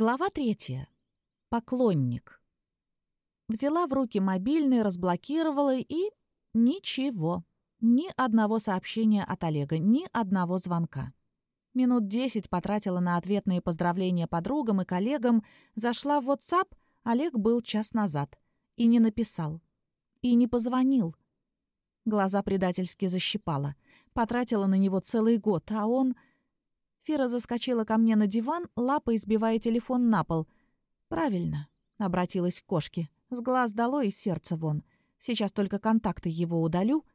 Глава третья. Поклонник. Взяла в руки мобильный, разблокировала и... Ничего. Ни одного сообщения от Олега, ни одного звонка. Минут десять потратила на ответные поздравления подругам и коллегам, зашла в WhatsApp, Олег был час назад. И не написал. И не позвонил. Глаза предательски защипала. Потратила на него целый год, а он... Фира заскочила ко мне на диван, лапой сбивая телефон на пол. «Правильно», — обратилась к кошке. «С глаз дало и сердце вон. Сейчас только контакты его удалю».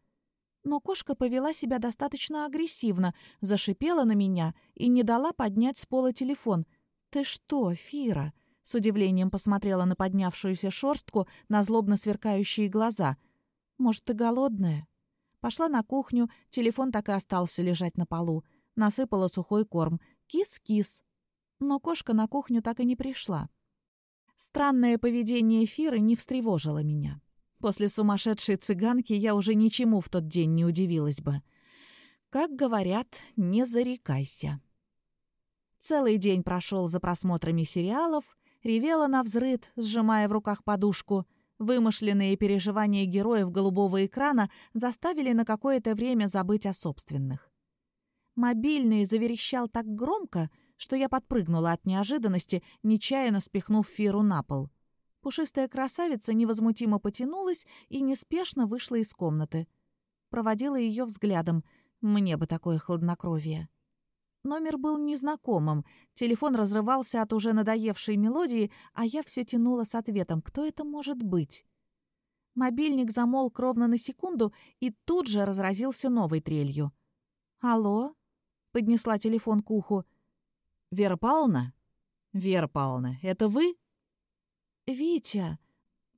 Но кошка повела себя достаточно агрессивно, зашипела на меня и не дала поднять с пола телефон. «Ты что, Фира?» С удивлением посмотрела на поднявшуюся шорстку, на злобно сверкающие глаза. «Может, ты голодная?» Пошла на кухню, телефон так и остался лежать на полу насыпала сухой корм. Кис-кис. Но кошка на кухню так и не пришла. Странное поведение Фиры не встревожило меня. После сумасшедшей цыганки я уже ничему в тот день не удивилась бы. Как говорят, не зарекайся. Целый день прошел за просмотрами сериалов, ревела на взрыд, сжимая в руках подушку. Вымышленные переживания героев голубого экрана заставили на какое-то время забыть о собственных. Мобильный заверещал так громко, что я подпрыгнула от неожиданности, нечаянно спихнув Фиру на пол. Пушистая красавица невозмутимо потянулась и неспешно вышла из комнаты. Проводила ее взглядом. Мне бы такое хладнокровие. Номер был незнакомым. Телефон разрывался от уже надоевшей мелодии, а я все тянула с ответом «Кто это может быть?». Мобильник замолк ровно на секунду и тут же разразился новой трелью. «Алло?» Поднесла телефон к уху. «Вера Павловна?» «Вера Павловна, это вы?» «Витя!»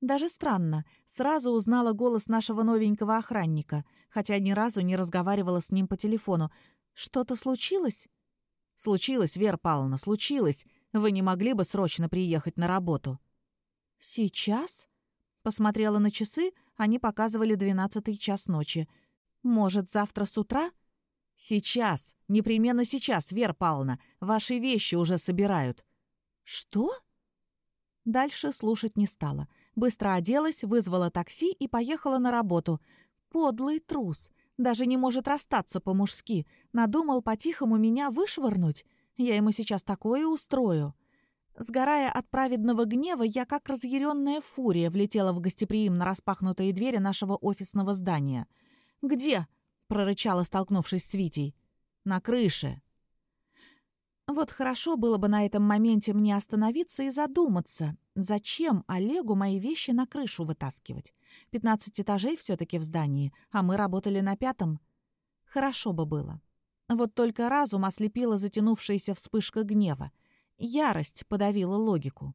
Даже странно, сразу узнала голос нашего новенького охранника, хотя ни разу не разговаривала с ним по телефону. «Что-то случилось?» «Случилось, Вера Павловна, случилось. Вы не могли бы срочно приехать на работу?» «Сейчас?» Посмотрела на часы, они показывали двенадцатый час ночи. «Может, завтра с утра?» «Сейчас, непременно сейчас, Вера Павловна, ваши вещи уже собирают». «Что?» Дальше слушать не стала. Быстро оделась, вызвала такси и поехала на работу. Подлый трус. Даже не может расстаться по-мужски. Надумал по-тихому меня вышвырнуть. Я ему сейчас такое устрою. Сгорая от праведного гнева, я как разъяренная фурия влетела в гостеприимно распахнутые двери нашего офисного здания. «Где?» — прорычала, столкнувшись с Витей. «На крыше». Вот хорошо было бы на этом моменте мне остановиться и задуматься, зачем Олегу мои вещи на крышу вытаскивать. Пятнадцать этажей все таки в здании, а мы работали на пятом. Хорошо бы было. Вот только разум ослепила затянувшаяся вспышка гнева. Ярость подавила логику.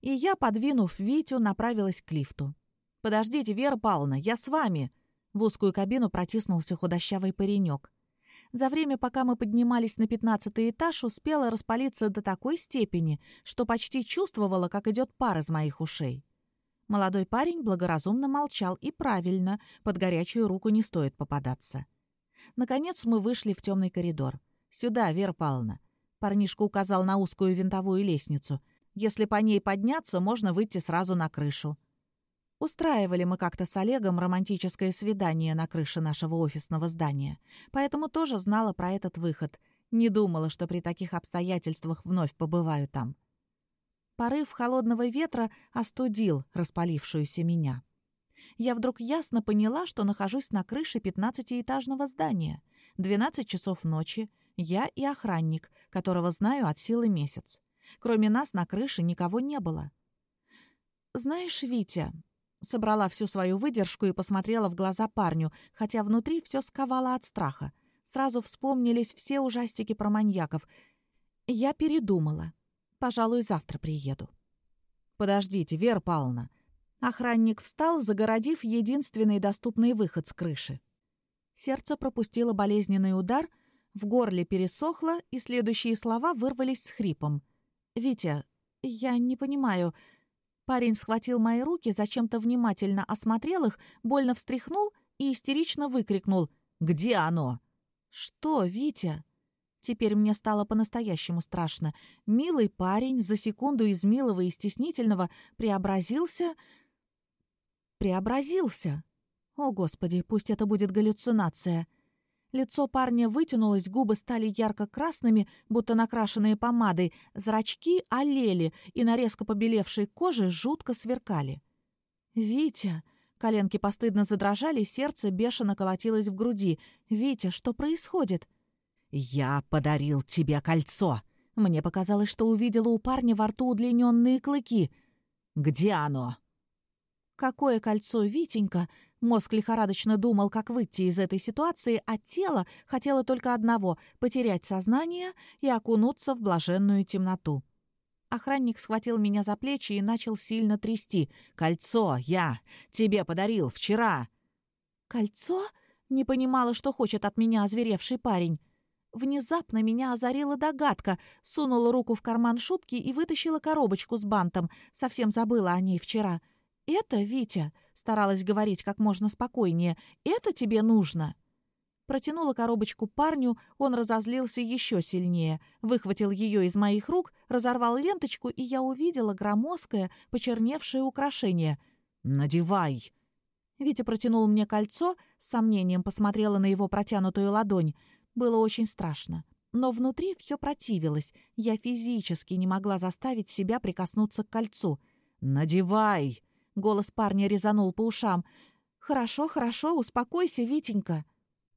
И я, подвинув Витю, направилась к лифту. «Подождите, Вера Павловна, я с вами!» В узкую кабину протиснулся худощавый паренек. За время, пока мы поднимались на пятнадцатый этаж, успела распалиться до такой степени, что почти чувствовала, как идет пар из моих ушей. Молодой парень благоразумно молчал, и правильно, под горячую руку не стоит попадаться. Наконец мы вышли в темный коридор. «Сюда, Вера Павловна». Парнишка указал на узкую винтовую лестницу. «Если по ней подняться, можно выйти сразу на крышу». Устраивали мы как-то с Олегом романтическое свидание на крыше нашего офисного здания, поэтому тоже знала про этот выход. Не думала, что при таких обстоятельствах вновь побываю там. Порыв холодного ветра остудил распалившуюся меня. Я вдруг ясно поняла, что нахожусь на крыше пятнадцатиэтажного здания. Двенадцать часов ночи, я и охранник, которого знаю от силы месяц. Кроме нас на крыше никого не было. «Знаешь, Витя, Собрала всю свою выдержку и посмотрела в глаза парню, хотя внутри все сковало от страха. Сразу вспомнились все ужастики про маньяков. Я передумала. Пожалуй, завтра приеду. «Подождите, Вера Павловна». Охранник встал, загородив единственный доступный выход с крыши. Сердце пропустило болезненный удар, в горле пересохло, и следующие слова вырвались с хрипом. «Витя, я не понимаю...» Парень схватил мои руки, зачем-то внимательно осмотрел их, больно встряхнул и истерично выкрикнул «Где оно?» «Что, Витя?» Теперь мне стало по-настоящему страшно. Милый парень за секунду из милого и стеснительного преобразился... Преобразился. О, Господи, пусть это будет галлюцинация. Лицо парня вытянулось, губы стали ярко-красными, будто накрашенные помадой, зрачки олели, и на резко побелевшей коже жутко сверкали. «Витя!» Коленки постыдно задрожали, сердце бешено колотилось в груди. «Витя, что происходит?» «Я подарил тебе кольцо!» Мне показалось, что увидела у парня во рту удлиненные клыки. «Где оно?» Какое кольцо, Витенька? Мозг лихорадочно думал, как выйти из этой ситуации, а тело хотело только одного — потерять сознание и окунуться в блаженную темноту. Охранник схватил меня за плечи и начал сильно трясти. «Кольцо я тебе подарил вчера!» «Кольцо?» — не понимала, что хочет от меня озверевший парень. Внезапно меня озарила догадка, сунула руку в карман шубки и вытащила коробочку с бантом. Совсем забыла о ней вчера. «Это, Витя?» — старалась говорить как можно спокойнее. «Это тебе нужно?» Протянула коробочку парню, он разозлился еще сильнее, выхватил ее из моих рук, разорвал ленточку, и я увидела громоздкое, почерневшее украшение. «Надевай!» Витя протянул мне кольцо, с сомнением посмотрела на его протянутую ладонь. Было очень страшно. Но внутри все противилось. Я физически не могла заставить себя прикоснуться к кольцу. «Надевай!» — голос парня резанул по ушам. «Хорошо, хорошо, успокойся, Витенька».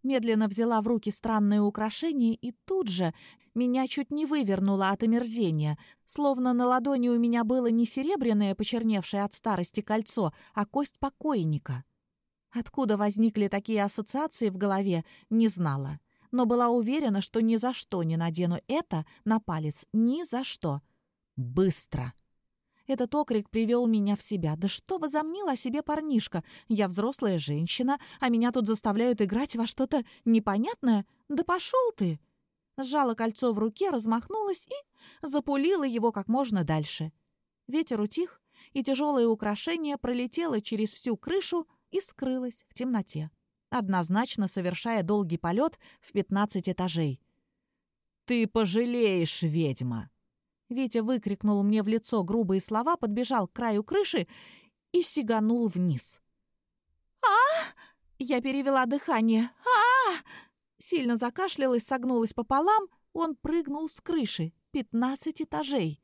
Медленно взяла в руки странное украшение, и тут же меня чуть не вывернуло от омерзения, словно на ладони у меня было не серебряное, почерневшее от старости кольцо, а кость покойника. Откуда возникли такие ассоциации в голове, не знала, но была уверена, что ни за что не надену это на палец, ни за что. «Быстро!» Этот окрик привел меня в себя. Да что возомнил о себе парнишка? Я взрослая женщина, а меня тут заставляют играть во что-то непонятное? Да пошел ты! Сжала кольцо в руке, размахнулась и запулила его как можно дальше. Ветер утих, и тяжелое украшение пролетело через всю крышу и скрылось в темноте, однозначно совершая долгий полет в пятнадцать этажей. «Ты пожалеешь, ведьма!» Витя выкрикнул мне в лицо грубые слова, подбежал к краю крыши и сиганул вниз. а Я перевела дыхание. а Сильно закашлялась, согнулась пополам. Он прыгнул с крыши. Пятнадцать этажей.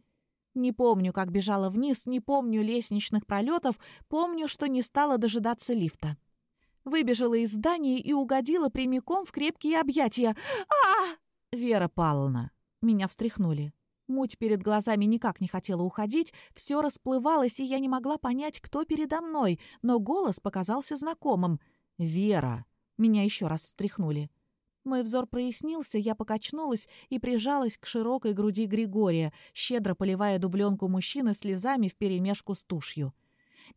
Не помню, как бежала вниз, не помню лестничных пролетов, помню, что не стала дожидаться лифта. Выбежала из здания и угодила прямиком в крепкие объятия. а Вера Павловна. Меня встряхнули. Муть перед глазами никак не хотела уходить, все расплывалось, и я не могла понять, кто передо мной, но голос показался знакомым. «Вера!» Меня еще раз встряхнули. Мой взор прояснился, я покачнулась и прижалась к широкой груди Григория, щедро поливая дубленку мужчины слезами вперемешку с тушью.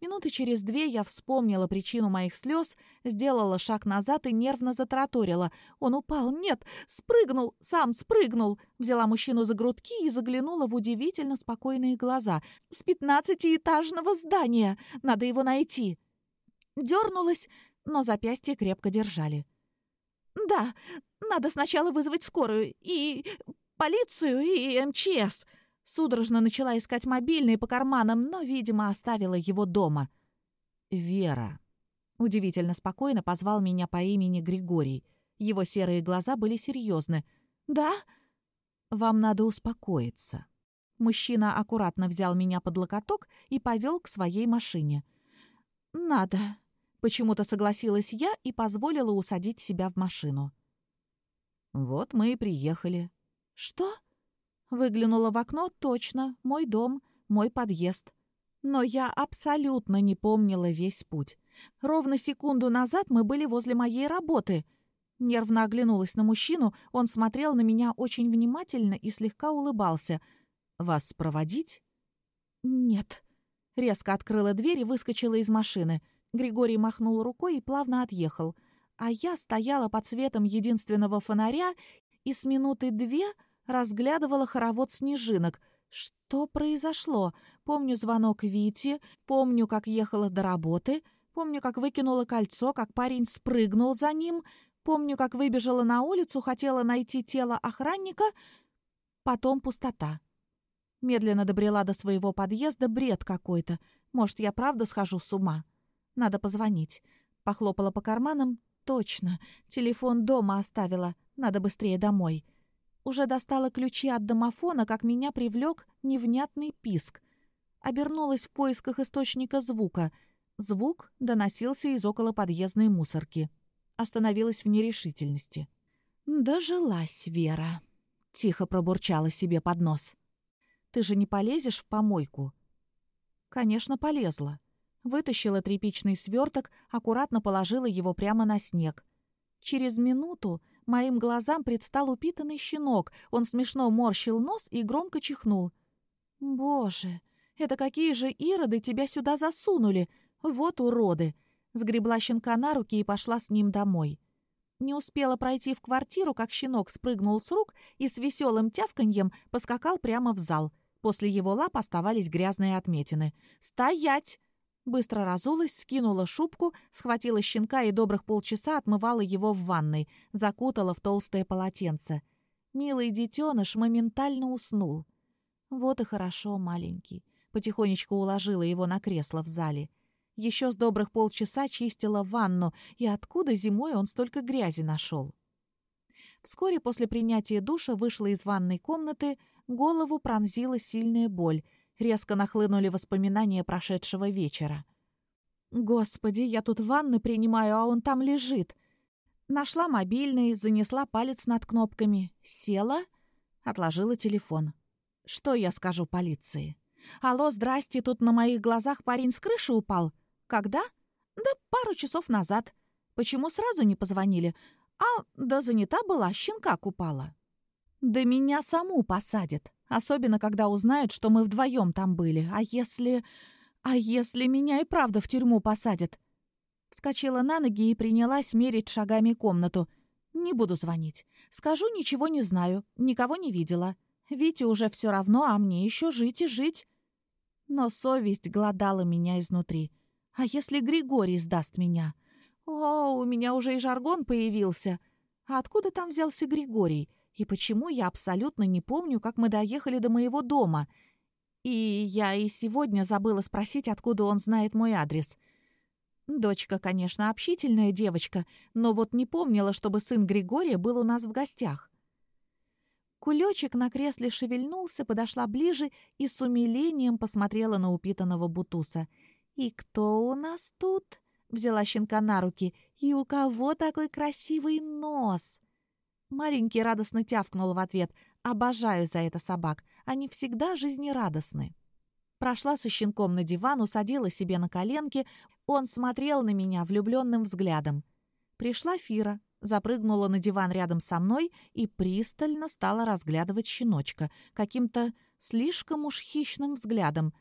Минуты через две я вспомнила причину моих слез, сделала шаг назад и нервно затараторила. Он упал. Нет, спрыгнул, сам спрыгнул. Взяла мужчину за грудки и заглянула в удивительно спокойные глаза. С пятнадцатиэтажного здания. Надо его найти. Дернулась, но запястье крепко держали. «Да, надо сначала вызвать скорую и полицию и МЧС», Судорожно начала искать мобильный по карманам, но, видимо, оставила его дома. «Вера». Удивительно спокойно позвал меня по имени Григорий. Его серые глаза были серьезны. «Да?» «Вам надо успокоиться». Мужчина аккуратно взял меня под локоток и повел к своей машине. «Надо». Почему-то согласилась я и позволила усадить себя в машину. «Вот мы и приехали». «Что?» Выглянула в окно, точно, мой дом, мой подъезд. Но я абсолютно не помнила весь путь. Ровно секунду назад мы были возле моей работы. Нервно оглянулась на мужчину, он смотрел на меня очень внимательно и слегка улыбался. «Вас проводить?» «Нет». Резко открыла дверь и выскочила из машины. Григорий махнул рукой и плавно отъехал. А я стояла под светом единственного фонаря и с минуты две разглядывала хоровод снежинок. Что произошло? Помню звонок Вити, помню, как ехала до работы, помню, как выкинула кольцо, как парень спрыгнул за ним, Помню, как выбежала на улицу, хотела найти тело охранника, потом пустота. Медленно добрела до своего подъезда, бред какой-то. Может, я правда схожу с ума? Надо позвонить. Похлопала по карманам. Точно. Телефон дома оставила. Надо быстрее домой. Уже достала ключи от домофона, как меня привлек невнятный писк. Обернулась в поисках источника звука. Звук доносился из около подъездной мусорки. Остановилась в нерешительности. «Дожилась, Вера», — тихо пробурчала себе под нос. «Ты же не полезешь в помойку?» «Конечно, полезла». Вытащила тряпичный сверток, аккуратно положила его прямо на снег. Через минуту Моим глазам предстал упитанный щенок. Он смешно морщил нос и громко чихнул. «Боже, это какие же ироды тебя сюда засунули? Вот уроды!» Сгребла щенка на руки и пошла с ним домой. Не успела пройти в квартиру, как щенок спрыгнул с рук и с веселым тявканьем поскакал прямо в зал. После его лап оставались грязные отметины. «Стоять!» Быстро разулась, скинула шубку, схватила щенка и добрых полчаса отмывала его в ванной, закутала в толстое полотенце. Милый детеныш моментально уснул. Вот и хорошо, маленький. Потихонечку уложила его на кресло в зале. Еще с добрых полчаса чистила ванну, и откуда зимой он столько грязи нашел? Вскоре после принятия душа вышла из ванной комнаты, голову пронзила сильная боль — Резко нахлынули воспоминания прошедшего вечера. «Господи, я тут ванны принимаю, а он там лежит!» Нашла мобильный, занесла палец над кнопками. Села, отложила телефон. Что я скажу полиции? «Алло, здрасте, тут на моих глазах парень с крыши упал. Когда?» «Да пару часов назад. Почему сразу не позвонили?» «А, да занята была, щенка купала». «Да меня саму посадят. Особенно, когда узнают, что мы вдвоем там были. А если... А если меня и правда в тюрьму посадят? Вскочила на ноги и принялась мерить шагами комнату. Не буду звонить. Скажу, ничего не знаю, никого не видела. Вите уже все равно, а мне еще жить и жить. Но совесть глодала меня изнутри. А если Григорий сдаст меня? О, у меня уже и жаргон появился. А откуда там взялся Григорий? И почему я абсолютно не помню, как мы доехали до моего дома? И я и сегодня забыла спросить, откуда он знает мой адрес. Дочка, конечно, общительная девочка, но вот не помнила, чтобы сын Григория был у нас в гостях. Кулечек на кресле шевельнулся, подошла ближе и с умилением посмотрела на упитанного бутуса. «И кто у нас тут?» — взяла щенка на руки. «И у кого такой красивый нос?» Маленький радостно тявкнул в ответ. «Обожаю за это собак. Они всегда жизнерадостны». Прошла со щенком на диван, усадила себе на коленки. Он смотрел на меня влюбленным взглядом. Пришла Фира, запрыгнула на диван рядом со мной и пристально стала разглядывать щеночка каким-то слишком уж хищным взглядом.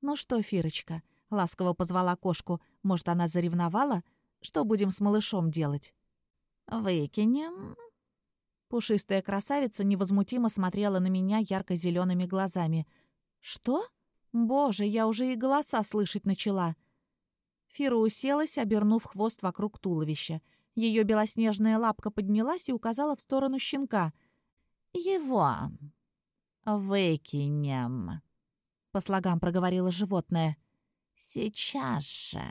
«Ну что, Фирочка?» — ласково позвала кошку. «Может, она заревновала? Что будем с малышом делать?» «Выкинем Пушистая красавица невозмутимо смотрела на меня ярко-зелеными глазами. «Что? Боже, я уже и голоса слышать начала!» Фира уселась, обернув хвост вокруг туловища. Ее белоснежная лапка поднялась и указала в сторону щенка. «Его выкинем», — по слогам проговорило животное. «Сейчас же».